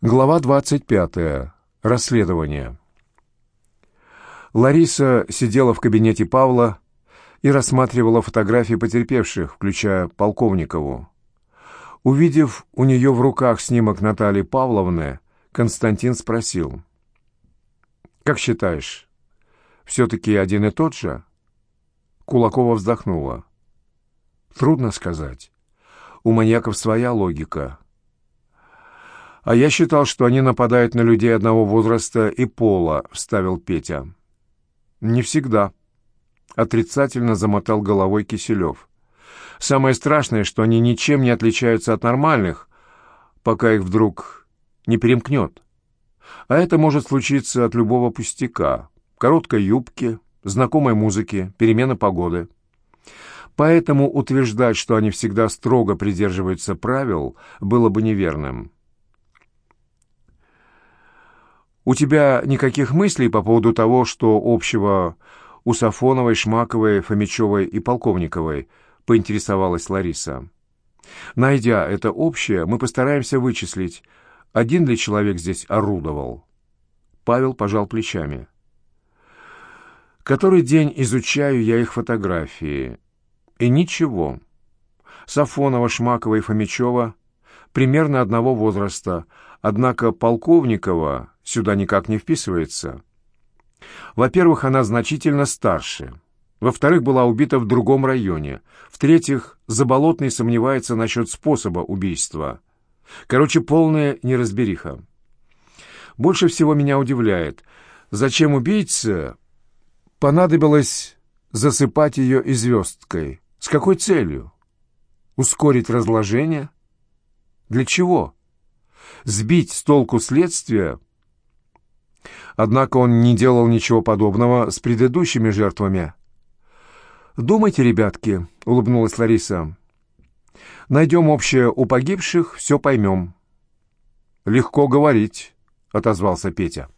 Глава 25. Расследование. Лариса сидела в кабинете Павла и рассматривала фотографии потерпевших, включая Полковникову. Увидев у нее в руках снимок Натальи Павловны, Константин спросил. «Как считаешь, все-таки один и тот же?» Кулакова вздохнула. «Трудно сказать. У маньяков своя логика». «А я считал, что они нападают на людей одного возраста и пола», — вставил Петя. «Не всегда», — отрицательно замотал головой Киселев. «Самое страшное, что они ничем не отличаются от нормальных, пока их вдруг не перемкнет. А это может случиться от любого пустяка, короткой юбки, знакомой музыки, перемены погоды». Поэтому утверждать, что они всегда строго придерживаются правил, было бы неверным. «У тебя никаких мыслей по поводу того, что общего у Сафоновой, Шмаковой, Фомичевой и Полковниковой?» — поинтересовалась Лариса. «Найдя это общее, мы постараемся вычислить, один ли человек здесь орудовал». Павел пожал плечами. «Который день изучаю я их фотографии. И ничего. Сафонова, Шмакова и Фомичева примерно одного возраста, однако Полковникова сюда никак не вписывается. Во-первых, она значительно старше. Во-вторых, была убита в другом районе. В-третьих, Заболотный сомневается насчет способа убийства. Короче, полная неразбериха. Больше всего меня удивляет, зачем убийце понадобилось засыпать ее и. С какой целью? Ускорить разложение? Для чего? Сбить с толку следствия Однако он не делал ничего подобного с предыдущими жертвами. «Думайте, ребятки», — улыбнулась Лариса. «Найдем общее у погибших, все поймем». «Легко говорить», — отозвался Петя.